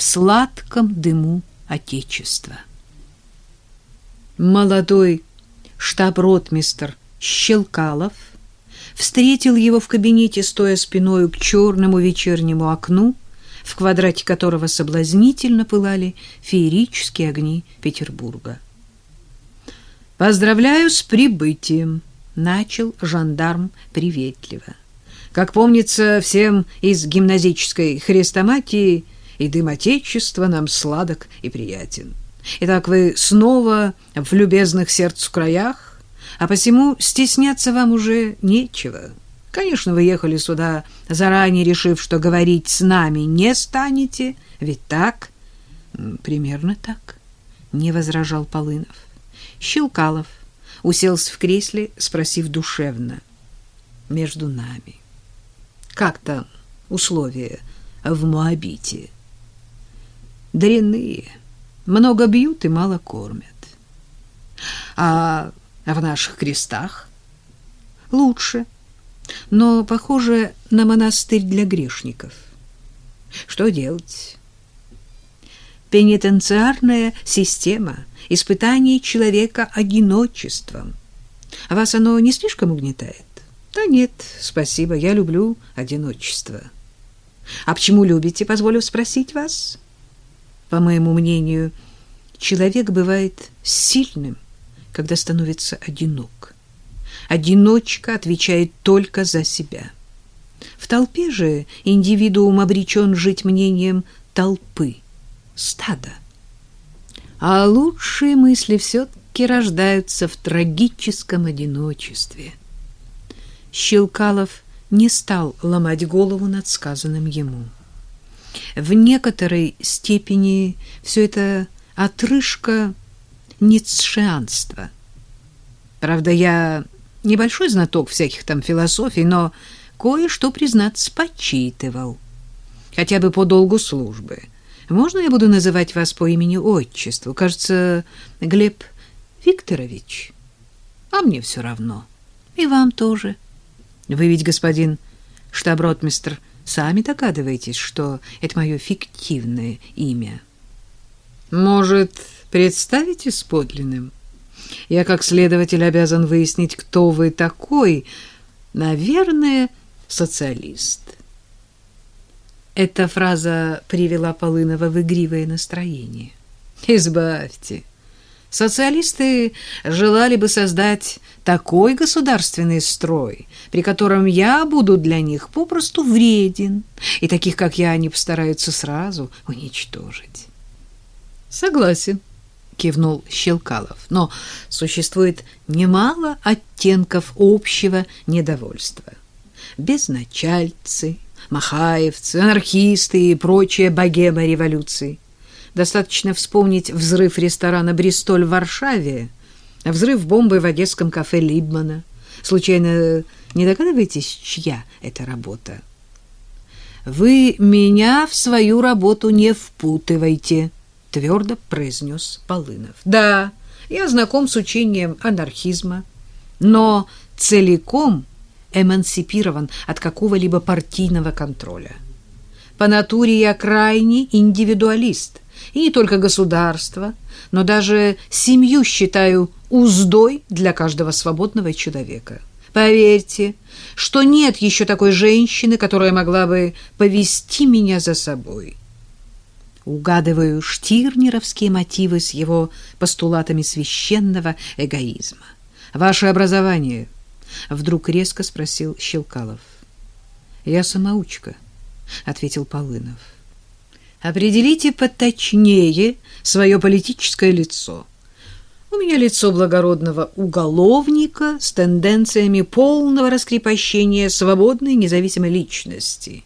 в сладком дыму Отечества. Молодой штаб-ротмистр Щелкалов встретил его в кабинете, стоя спиной к черному вечернему окну, в квадрате которого соблазнительно пылали феерические огни Петербурга. «Поздравляю с прибытием», — начал жандарм приветливо. «Как помнится всем из гимназической хрестоматии, и дым Отечества нам сладок и приятен. Итак, вы снова в любезных сердцу краях, а посему стесняться вам уже нечего». Конечно, вы ехали сюда, заранее решив, что говорить с нами не станете, ведь так? Примерно так, не возражал Полынов. Щелкалов уселся в кресле, спросив душевно: между нами. Как там условия в Моабите? Дрянные, много бьют и мало кормят. А в наших крестах лучше но похоже на монастырь для грешников. Что делать? Пенитенциарная система испытаний человека одиночеством. А вас оно не слишком угнетает? Да нет, спасибо, я люблю одиночество. А почему любите, позволю спросить вас? По моему мнению, человек бывает сильным, когда становится одинок. Одиночка отвечает только за себя. В толпе же индивидуум обречен жить мнением толпы, стада. А лучшие мысли все-таки рождаются в трагическом одиночестве. Щелкалов не стал ломать голову над сказанным ему. В некоторой степени все это отрыжка ницшеанства. Правда, я небольшой знаток всяких там философий, но кое-что, признаться, почитывал. Хотя бы по долгу службы. Можно я буду называть вас по имени-отчеству? Кажется, Глеб Викторович. А мне все равно. И вам тоже. Вы ведь, господин штаб-ротмистр, сами догадываетесь, что это мое фиктивное имя. Может, представите с подлинным? — я, как следователь, обязан выяснить, кто вы такой. Наверное, социалист. Эта фраза привела Полынова в игривое настроение. Избавьте. Социалисты желали бы создать такой государственный строй, при котором я буду для них попросту вреден, и таких, как я, они постараются сразу уничтожить. Согласен кивнул Щелкалов. Но существует немало оттенков общего недовольства. Безначальцы, махаевцы, анархисты и прочая богема революции. Достаточно вспомнить взрыв ресторана «Бристоль» в Варшаве, взрыв бомбы в одесском кафе Либмана. Случайно не догадываетесь, чья это работа? Вы меня в свою работу не впутывайте, твердо произнес Полынов. Да, я знаком с учением анархизма, но целиком эмансипирован от какого-либо партийного контроля. По натуре я крайний индивидуалист, и не только государство, но даже семью считаю уздой для каждого свободного человека. Поверьте, что нет еще такой женщины, которая могла бы повести меня за собой угадываю штирнеровские мотивы с его постулатами священного эгоизма. Ваше образование? Вдруг резко спросил Щелкалов. Я самоучка, ответил Полынов. Определите поточнее свое политическое лицо. У меня лицо благородного уголовника с тенденциями полного раскрепощения свободной независимой личности.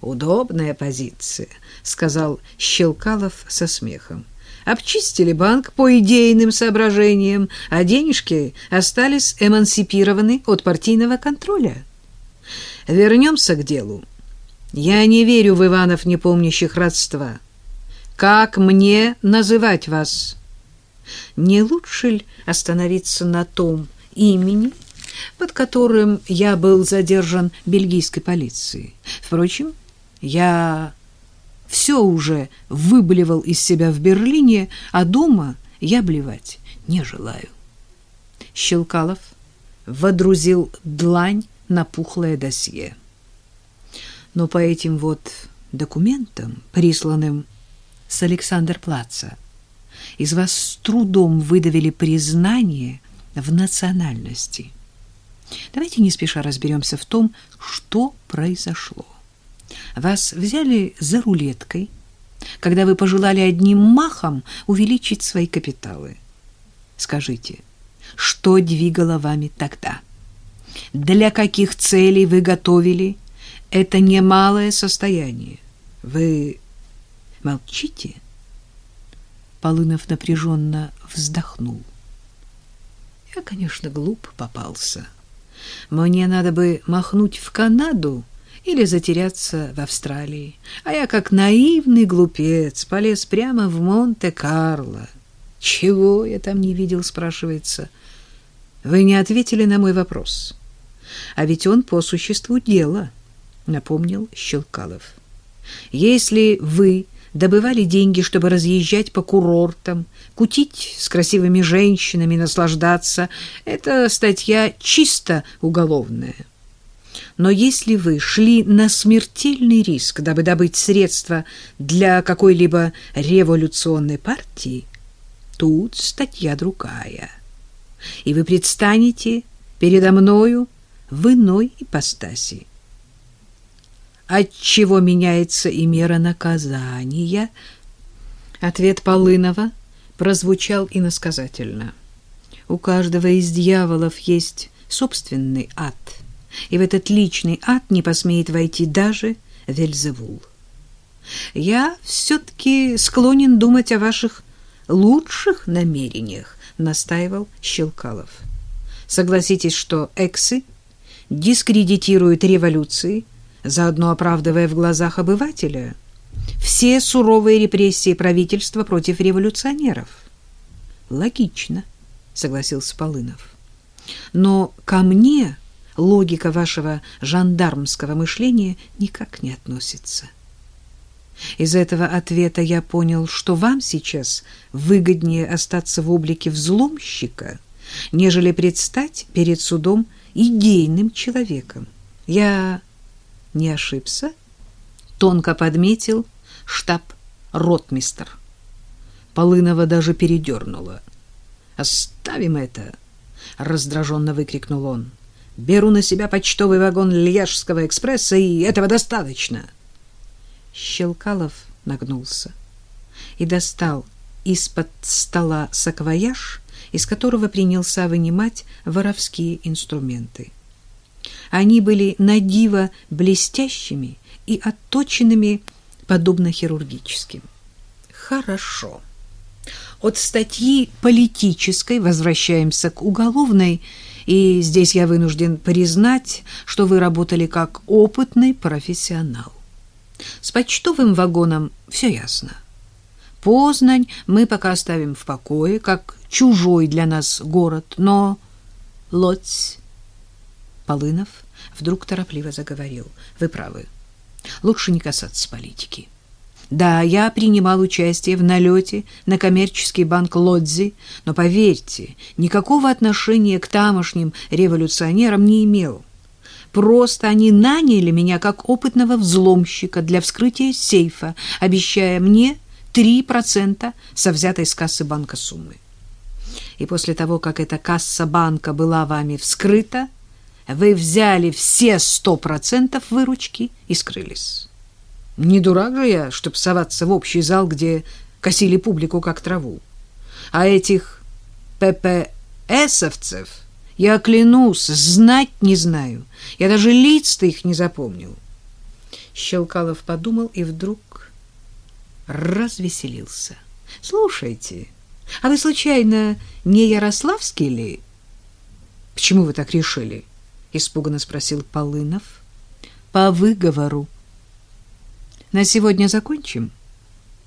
Удобная позиция, сказал Щелкалов со смехом. Обчистили банк по идейным соображениям, а денежки остались эмансипированы от партийного контроля. Вернемся к делу. Я не верю в Иванов, не помнящих родства. Как мне называть вас? Не лучше ли остановиться на том имени, под которым я был задержан бельгийской полицией? Впрочем, я все уже выблевал из себя в Берлине, а дома я блевать не желаю. Щелкалов водрузил длань на пухлое досье. Но по этим вот документам, присланным с Александр-Плаца, из вас с трудом выдавили признание в национальности. Давайте не спеша разберемся в том, что произошло. Вас взяли за рулеткой, когда вы пожелали одним махом увеличить свои капиталы. Скажите, что двигало вами тогда? Для каких целей вы готовили это немалое состояние? Вы молчите? Полынов напряженно вздохнул. Я, конечно, глуп попался. Мне надо бы махнуть в Канаду или затеряться в Австралии. А я, как наивный глупец, полез прямо в Монте-Карло. Чего я там не видел, спрашивается. Вы не ответили на мой вопрос. А ведь он по существу дела, напомнил Щелкалов. Если вы добывали деньги, чтобы разъезжать по курортам, кутить с красивыми женщинами, наслаждаться, это статья чисто уголовная. Но если вы шли на смертельный риск, дабы добыть средства для какой-либо революционной партии, тут статья другая. И вы предстанете передо мною в иной ипостаси. Отчего меняется и мера наказания? Ответ Полынова прозвучал иносказательно. У каждого из дьяволов есть собственный ад — и в этот личный ад не посмеет войти даже Вельзевул. Я все-таки склонен думать о ваших лучших намерениях, настаивал Щелкалов. Согласитесь, что эксы дискредитируют революции, заодно оправдывая в глазах обывателя все суровые репрессии правительства против революционеров. Логично, согласился Полынов. Но ко мне логика вашего жандармского мышления никак не относится. Из этого ответа я понял, что вам сейчас выгоднее остаться в облике взломщика, нежели предстать перед судом идейным человеком. Я не ошибся? Тонко подметил штаб-ротмистр. Полынова даже передернула. «Оставим это!» — раздраженно выкрикнул он. Беру на себя почтовый вагон Льяжского экспресса, и этого достаточно. Щелкалов нагнулся и достал из-под стола саквояж, из которого принялся вынимать воровские инструменты. Они были надиво блестящими и отточенными, подобно хирургическим. Хорошо. От статьи политической возвращаемся к уголовной и здесь я вынужден признать, что вы работали как опытный профессионал. С почтовым вагоном все ясно. Познань мы пока оставим в покое, как чужой для нас город, но Лодзь... Полынов вдруг торопливо заговорил. Вы правы. Лучше не касаться политики. Да, я принимал участие в налете на коммерческий банк Лодзи, но, поверьте, никакого отношения к тамошним революционерам не имел. Просто они наняли меня как опытного взломщика для вскрытия сейфа, обещая мне 3% со взятой с кассы банка суммы. И после того, как эта касса банка была вами вскрыта, вы взяли все 100% выручки и скрылись. Не дурак же я, чтоб соваться в общий зал, где косили публику как траву. А этих ППСовцев я клянусь, знать не знаю. Я даже лиц-то их не запомнил. Щелкалов подумал и вдруг развеселился. Слушайте, а вы случайно не Ярославский ли? Почему вы так решили? Испуганно спросил Полынов. По выговору на сегодня закончим.